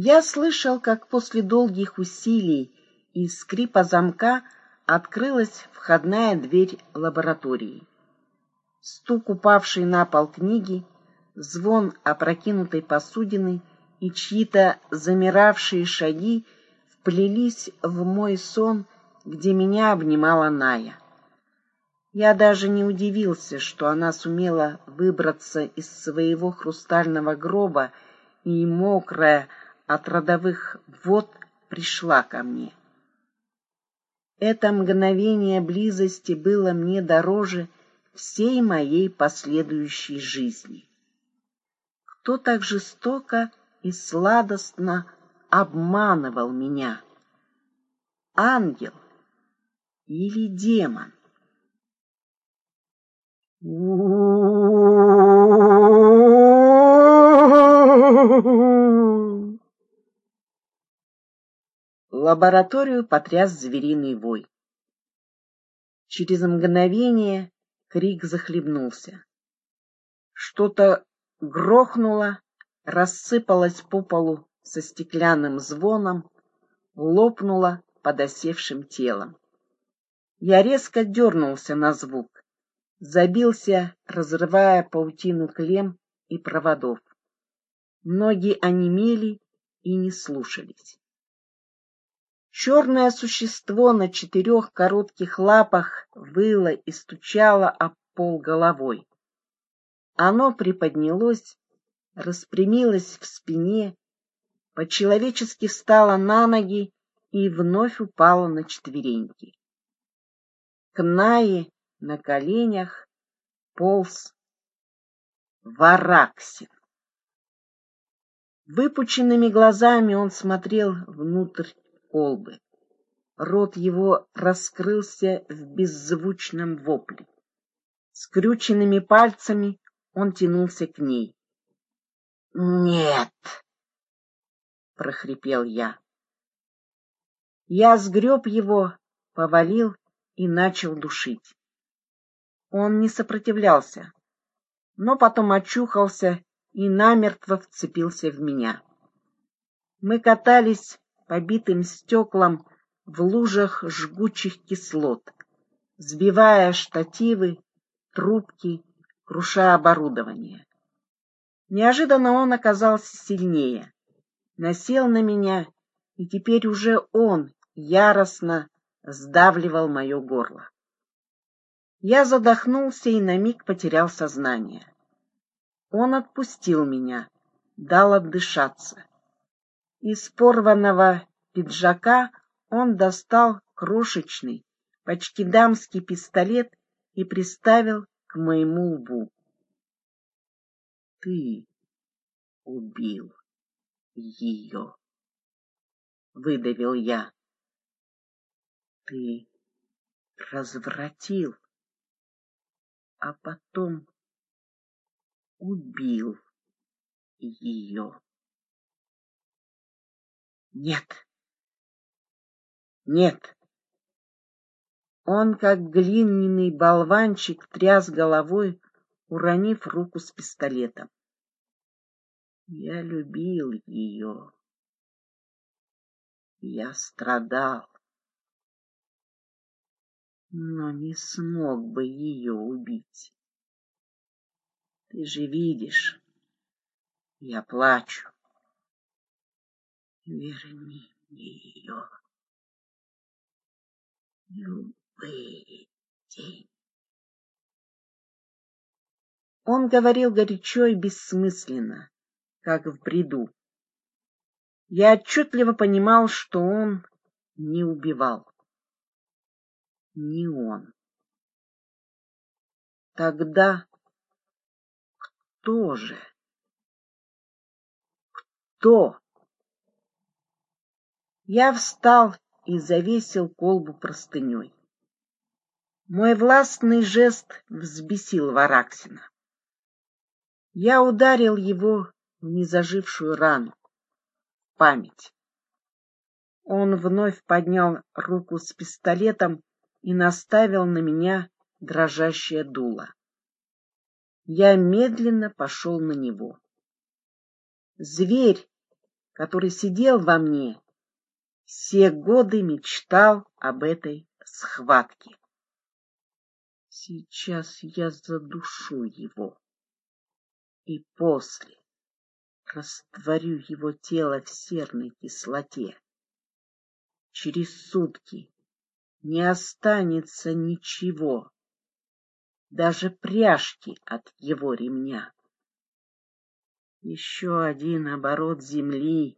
Я слышал, как после долгих усилий и скрипа замка открылась входная дверь лаборатории. Стук упавшей на пол книги, звон опрокинутой посудины и чьи-то замиравшие шаги вплелись в мой сон, где меня обнимала Ная. Я даже не удивился, что она сумела выбраться из своего хрустального гроба и, мокрая от родовых вод, пришла ко мне. Это мгновение близости было мне дороже всей моей последующей жизни. Кто так жестоко и сладостно обманывал меня? Ангел или демон? Лабораторию потряс звериный вой. Через мгновение крик захлебнулся. Что-то грохнуло, рассыпалось по полу со стеклянным звоном, лопнуло под осевшим телом. Я резко дернулся на звук забился, разрывая паутину клем и проводов. Ноги онемели и не слушались. Черное существо на четырех коротких лапах выло и стучало об пол головой. Оно приподнялось, распрямилось в спине, по-человечески встало на ноги и вновь упало на четвереньки. К Нае на коленях полз Вараксин. Выпученными глазами он смотрел внутрь колбы. Рот его раскрылся в беззвучном вопле. Скрюченными пальцами он тянулся к ней. «Нет!» — прохрипел я. Я сгреб его, повалил и начал душить. Он не сопротивлялся, но потом очухался и намертво вцепился в меня. Мы катались по битым стеклам в лужах жгучих кислот, сбивая штативы, трубки, круша оборудование. Неожиданно он оказался сильнее, насел на меня, и теперь уже он яростно сдавливал мое горло. Я задохнулся и на миг потерял сознание. Он отпустил меня, дал отдышаться. Из порванного пиджака он достал крошечный, почти дамский пистолет и приставил к моему лбу. — Ты убил ее, — выдавил я. — Ты развратил а потом убил ее. Нет, нет. Он, как глиняный болванчик, тряс головой, уронив руку с пистолетом. Я любил ее. Я страдал но не смог бы ее убить. Ты же видишь, я плачу. Верни ее. Любые деньги. Он говорил горячо и бессмысленно, как в бреду. Я отчетливо понимал, что он не убивал не он. Тогда кто же? Кто? Я встал и завесил колбу простыней. Мой властный жест взбесил Вараксина. Я ударил его в незажившую рану, в память. Он вновь поднял руку с пистолетом и наставил на меня дрожащее дуло. Я медленно пошел на него. Зверь, который сидел во мне, все годы мечтал об этой схватке. Сейчас я задушу его, и после растворю его тело в серной кислоте. Через сутки не останется ничего, даже пряжки от его ремня. Еще один оборот земли,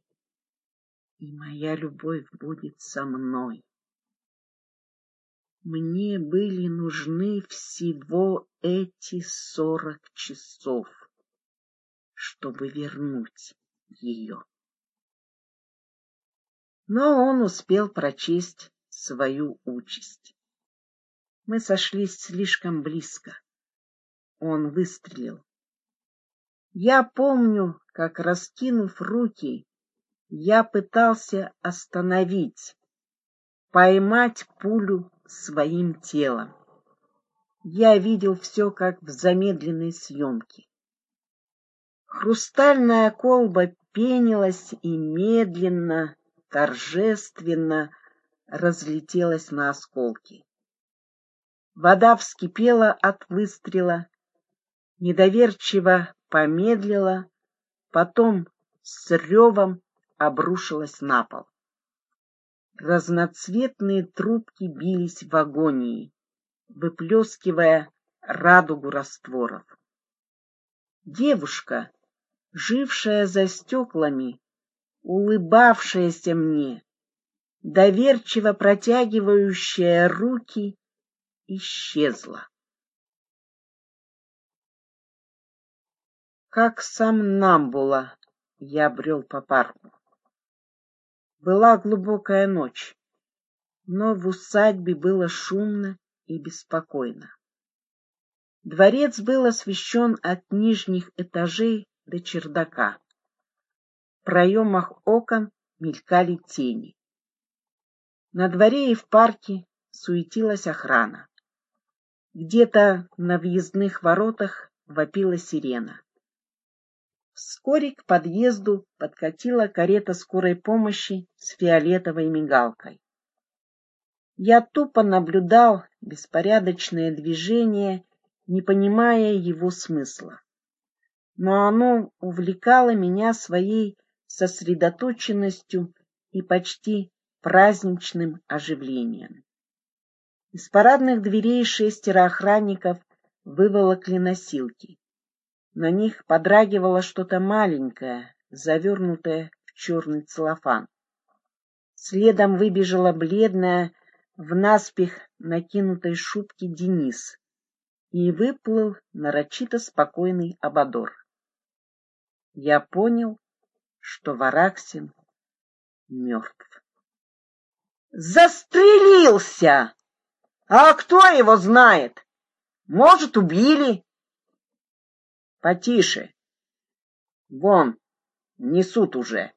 и моя любовь будет со мной. Мне были нужны всего эти сорок часов, чтобы вернуть ее. Но он успел прочесть свою участь. Мы сошлись слишком близко. Он выстрелил. Я помню, как, раскинув руки, я пытался остановить, поймать пулю своим телом. Я видел все, как в замедленной съемке. Хрустальная колба пенилась и медленно, торжественно разлетелась на осколки. Вода вскипела от выстрела, недоверчиво помедлила, потом с ревом обрушилась на пол. Разноцветные трубки бились в агонии, выплескивая радугу растворов. Девушка, жившая за стеклами, улыбавшаяся мне, доверчиво протягивающая руки, исчезла. Как сам Намбула я брел по парку. Была глубокая ночь, но в усадьбе было шумно и беспокойно. Дворец был освещен от нижних этажей до чердака. В проемах окон мелькали тени. На дворе и в парке суетилась охрана. Где-то на въездных воротах вопила сирена. Вскоре к подъезду подкатила карета скорой помощи с фиолетовой мигалкой. Я тупо наблюдал беспорядочное движение, не понимая его смысла. Но оно увлекало меня своей сосредоточенностью и почти праздничным оживлением. Из парадных дверей шестеро охранников выволокли носилки. На них подрагивало что-то маленькое, завернутое в черный целлофан. Следом выбежала бледная, в наспех накинутой шубке Денис и выплыл нарочито спокойный Абадор. Я понял, что Вараксин мертв. Застрелился! А кто его знает? Может, убили? Потише. Вон, несут уже.